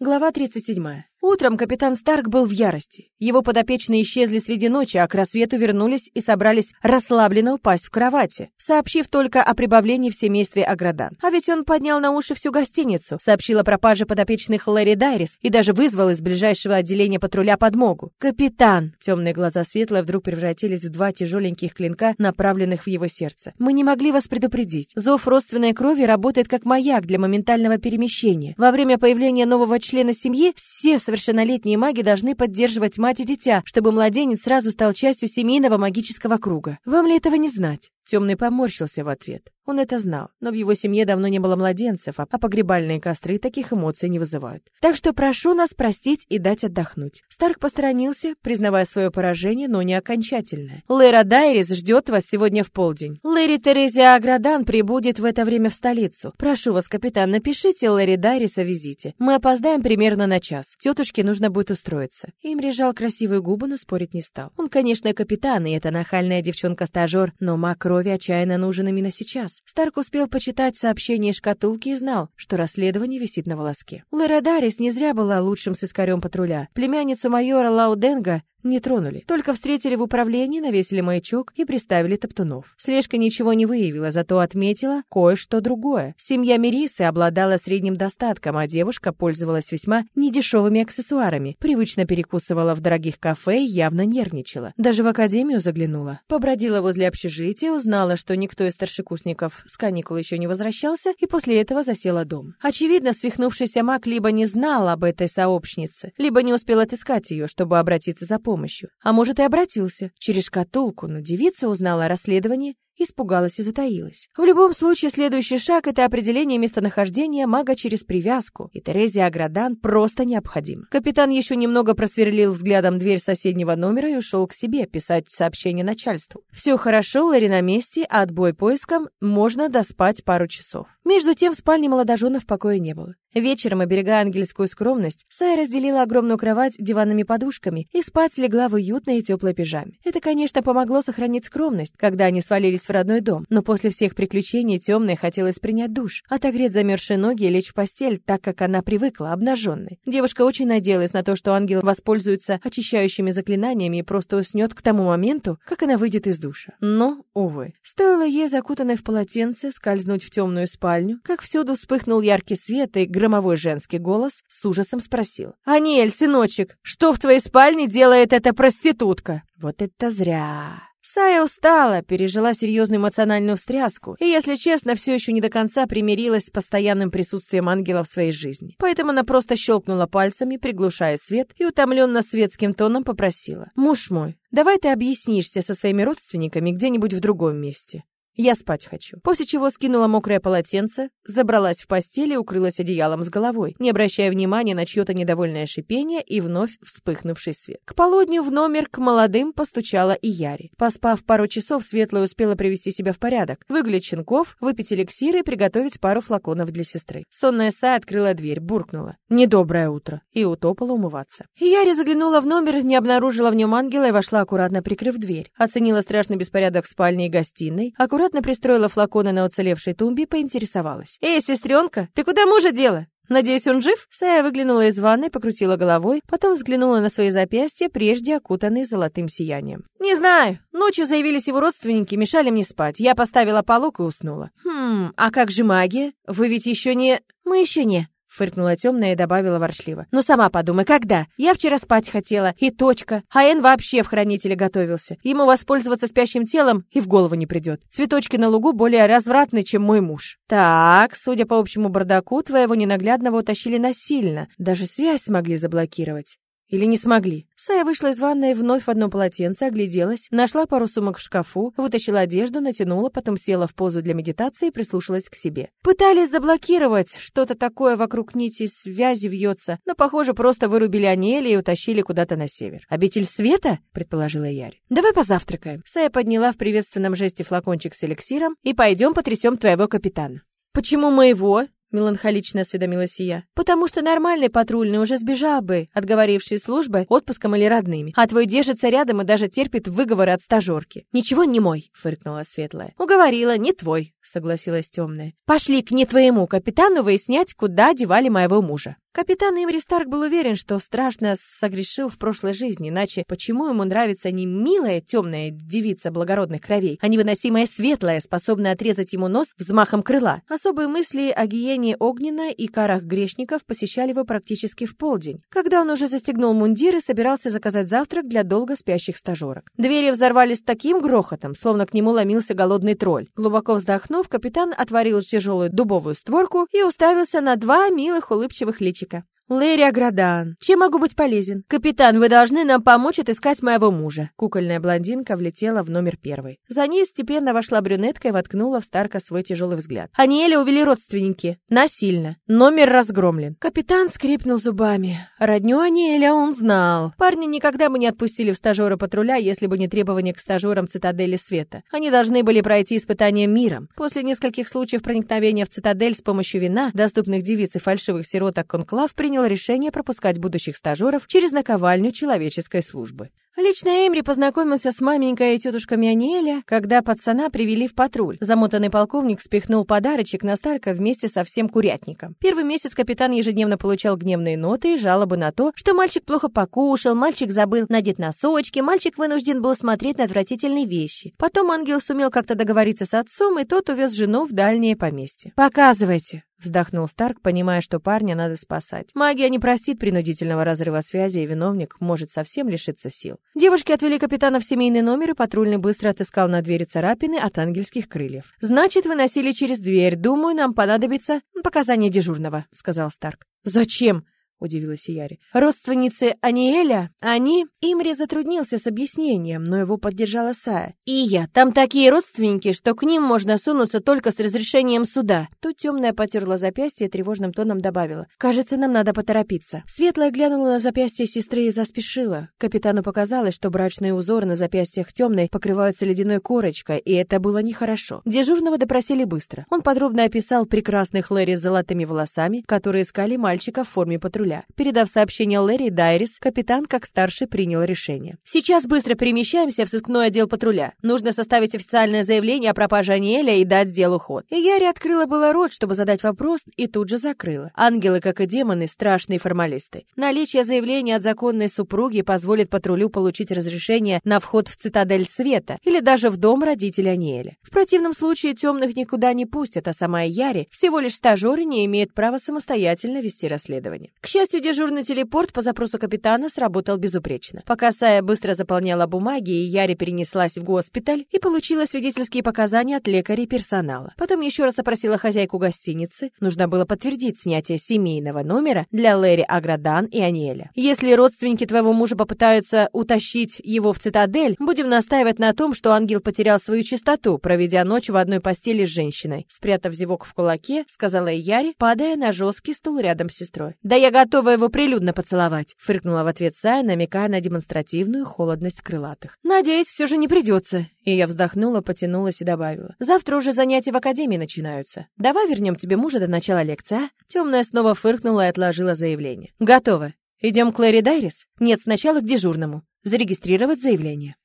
Глава 37. Утром капитан Старк был в ярости. Его подопечные исчезли среди ночи, а к рассвету вернулись и собрались расслабленно упасть в кровати, сообщив только о прибавлении в семействе Аградан. А ведь он поднял на уши всю гостиницу, сообщил о пропаже подопечных Лэри Дайрис и даже вызвал из ближайшего отделения патруля подмогу. «Капитан!» Темные глаза Светлая вдруг превратились в два тяжеленьких клинка, направленных в его сердце. «Мы не могли вас предупредить. Зов родственной крови работает как маяк для моментального перемещения. Во время появления нового члена семьи все совершеннолетние маги должны поддерживать мать и дитя, чтобы младенец сразу стал частью семейного магического круга. Вам ли этого не знать? Темный поморщился в ответ. Он это знал, но в его семье давно не было младенцев, а погребальные костры таких эмоций не вызывают. Так что прошу нас простить и дать отдохнуть. Старк посторонился, признавая свое поражение, но не окончательное. Лэра Дайрис ждет вас сегодня в полдень. Лэри Терезия Аградан прибудет в это время в столицу. Прошу вас, капитан, напишите Лэри Дайрис о визите. Мы опоздаем примерно на час. Тетушке нужно будет устроиться. Им режал красивые губы, но спорить не стал. Он, конечно, капитан, и эта нахальная девчонка-стажер, но маг крови отчаянно нужен именно сейчас. Старк успел почитать сообщение шкатулки и знал, что расследование висит на волоске. Лэра Дарис не зря была лучшим сыскарем патруля. Племянницу майора Лауденга не тронули. Только встретили в управлении, навесили маячок и приставили топтунов. Слежка ничего не выявила, зато отметила кое-что другое. Семья Мерисы обладала средним достатком, а девушка пользовалась весьма недешевыми аксессуарами, привычно перекусывала в дорогих кафе и явно нервничала. Даже в академию заглянула. Побродила возле общежития, узнала, что никто из старшекурсников с каникул еще не возвращался, и после этого засела дом. Очевидно, свихнувшийся маг либо не знал об этой сообщнице, либо не успел отыскать ее, чтобы обратиться за помощью. А может, и обратился. Через шкатулку, но девица узнала о расследовании испугалась и затаилась. В любом случае, следующий шаг — это определение местонахождения мага через привязку, и Терезия Аградан просто необходим. Капитан еще немного просверлил взглядом дверь соседнего номера и ушел к себе писать сообщение начальству. Все хорошо, Лэри на месте, а отбой поиском можно доспать пару часов. Между тем в спальне молодоженов покоя не было. Вечером, оберегая ангельскую скромность, Сая разделила огромную кровать диванными подушками и спать легла в уютной и теплой пижаме. Это, конечно, помогло сохранить скромность, когда они свалились в родной дом, но после всех приключений темной хотелось принять душ, отогреть замерзшие ноги и лечь в постель, так как она привыкла, обнаженной. Девушка очень надеялась на то, что ангел воспользуется очищающими заклинаниями и просто уснет к тому моменту, как она выйдет из душа. Но, увы, стоило ей, закутанной в полотенце, скользнуть в темную спальню, как всюду вспыхнул яркий свет, и громовой женский голос с ужасом спросил. «Аниэль, сыночек, что в твоей спальне делает эта проститутка?» «Вот это зря!» Сая устала, пережила серьезную эмоциональную встряску и, если честно, все еще не до конца примирилась с постоянным присутствием ангела в своей жизни. Поэтому она просто щелкнула пальцами, приглушая свет, и утомленно светским тоном попросила. «Муж мой, давай ты объяснишься со своими родственниками где-нибудь в другом месте. Я спать хочу. После чего скинула мокрое полотенце, забралась в постель и укрылась одеялом с головой, не обращая внимания на чье-то недовольное шипение и вновь вспыхнувший свет. К полудню в номер к молодым постучала и Яри. Поспав пару часов, Светлая успела привести себя в порядок, выглядеть щенков, выпить эликсир и приготовить пару флаконов для сестры. Сонная Са открыла дверь, буркнула. «Недоброе утро!» и утопала умываться. Яри заглянула в номер, не обнаружила в нем ангела и вошла аккуратно прикрыв дверь. Оценила страшный беспорядок в спальне и гостиной, аккуратно аккуратно пристроила флаконы на уцелевшей тумбе и поинтересовалась. «Эй, сестренка, ты куда мужа дела? Надеюсь, он жив?» Сая выглянула из ванной, покрутила головой, потом взглянула на свои запястья, прежде окутанные золотым сиянием. «Не знаю. Ночью заявились его родственники, мешали мне спать. Я поставила полок и уснула». «Хм, а как же магия? Вы ведь еще не...» «Мы еще не», Фыркнула темная и добавила ворчливо. «Ну сама подумай, когда? Я вчера спать хотела, и точка. А Эн вообще в хранителе готовился. Ему воспользоваться спящим телом и в голову не придет. Цветочки на лугу более развратны, чем мой муж. Так, судя по общему бардаку, твоего ненаглядного утащили насильно. Даже связь смогли заблокировать. Или не смогли? Сая вышла из ванной вновь в одно полотенце, огляделась, нашла пару сумок в шкафу, вытащила одежду, натянула, потом села в позу для медитации и прислушалась к себе. Пытались заблокировать, что-то такое вокруг нити связи вьется, но, похоже, просто вырубили Аниэля и утащили куда-то на север. «Обитель света?» — предположила Ярь. «Давай позавтракаем». Сая подняла в приветственном жесте флакончик с эликсиром и пойдем потрясем твоего капитана. «Почему моего?» Меланхолично осведомилась я. «Потому что нормальный патрульный уже сбежал бы, отговоривший службой, отпуском или родными. А твой держится рядом и даже терпит выговоры от стажерки. Ничего не мой», — фыркнула Светлая. «Уговорила, не твой», — согласилась Темная. «Пошли к не твоему капитану выяснять, куда девали моего мужа». Капитан Имри Старк был уверен, что страшно согрешил в прошлой жизни, иначе почему ему нравится не милая темная девица благородных кровей, а невыносимая светлая, способная отрезать ему нос взмахом крыла? Особые мысли о гиене Огнена и карах грешников посещали его практически в полдень, когда он уже застегнул мундир и собирался заказать завтрак для долго спящих стажерок. Двери взорвались таким грохотом, словно к нему ломился голодный тролль. Глубоко вздохнув, капитан отворил тяжелую дубовую створку и уставился на два милых улыбчивых личика мальчика. «Лэри Аградан, чем могу быть полезен? Капитан, вы должны нам помочь отыскать моего мужа». Кукольная блондинка влетела в номер первый. За ней степенно вошла брюнетка и воткнула в Старка свой тяжелый взгляд. Аниэля увели родственники. Насильно. Номер разгромлен. Капитан скрипнул зубами. Родню Аниэля он знал. Парни никогда бы не отпустили в стажера патруля, если бы не требования к стажерам Цитадели Света. Они должны были пройти испытание миром. После нескольких случаев проникновения в Цитадель с помощью вина, доступных девиц и фальшивых сироток Конклав принял принял решение пропускать будущих стажеров через наковальню человеческой службы. Лично Эмри познакомился с маменькой и тетушками Аниэля, когда пацана привели в патруль. Замотанный полковник спихнул подарочек на Старка вместе со всем курятником. Первый месяц капитан ежедневно получал гневные ноты и жалобы на то, что мальчик плохо покушал, мальчик забыл надеть носочки, мальчик вынужден был смотреть на отвратительные вещи. Потом ангел сумел как-то договориться с отцом, и тот увез жену в дальнее поместье. «Показывайте», Вздохнул Старк, понимая, что парня надо спасать. Магия не простит принудительного разрыва связи, и виновник может совсем лишиться сил. Девушки отвели капитана в семейный номер, и патрульный быстро отыскал на двери царапины от ангельских крыльев. «Значит, выносили через дверь. Думаю, нам понадобится показания дежурного», — сказал Старк. «Зачем?» — удивилась Яри. «Родственницы Аниэля? Они...» Имри затруднился с объяснением, но его поддержала Сая. «И я. Там такие родственники, что к ним можно сунуться только с разрешением суда». Тут темная потерла запястье и тревожным тоном добавила. «Кажется, нам надо поторопиться». Светлая глянула на запястье сестры и заспешила. Капитану показалось, что брачные узоры на запястьях темной покрываются ледяной корочкой, и это было нехорошо. Дежурного допросили быстро. Он подробно описал прекрасных Лэри с золотыми волосами, которые искали мальчика в форме патруля патруля. Передав сообщение Лэри Дайрис, капитан, как старший, принял решение. «Сейчас быстро перемещаемся в сыскной отдел патруля. Нужно составить официальное заявление о пропаже Аниэля и дать делу ход». И Яри открыла было рот, чтобы задать вопрос, и тут же закрыла. Ангелы, как и демоны, страшные формалисты. Наличие заявления от законной супруги позволит патрулю получить разрешение на вход в цитадель света или даже в дом родителей Аниэля. В противном случае темных никуда не пустят, а сама Яри, всего лишь стажер, не имеет права самостоятельно вести расследование. К счастью, дежурный телепорт по запросу капитана сработал безупречно. Пока Сая быстро заполняла бумаги, и Яри перенеслась в госпиталь и получила свидетельские показания от лекаря и персонала. Потом еще раз опросила хозяйку гостиницы. Нужно было подтвердить снятие семейного номера для Лэри Аградан и Аниэля. Если родственники твоего мужа попытаются утащить его в цитадель, будем настаивать на том, что ангел потерял свою чистоту, проведя ночь в одной постели с женщиной. Спрятав зевок в кулаке, сказала Яри, падая на жесткий стул рядом с сестрой. «Да я готова готова его прилюдно поцеловать», — фыркнула в ответ Сая, намекая на демонстративную холодность крылатых. «Надеюсь, все же не придется». И я вздохнула, потянулась и добавила. «Завтра уже занятия в академии начинаются. Давай вернем тебе мужа до начала лекции, а?» Темная снова фыркнула и отложила заявление. «Готово. Идем к Лэри Дайрис? Нет, сначала к дежурному. Зарегистрировать заявление».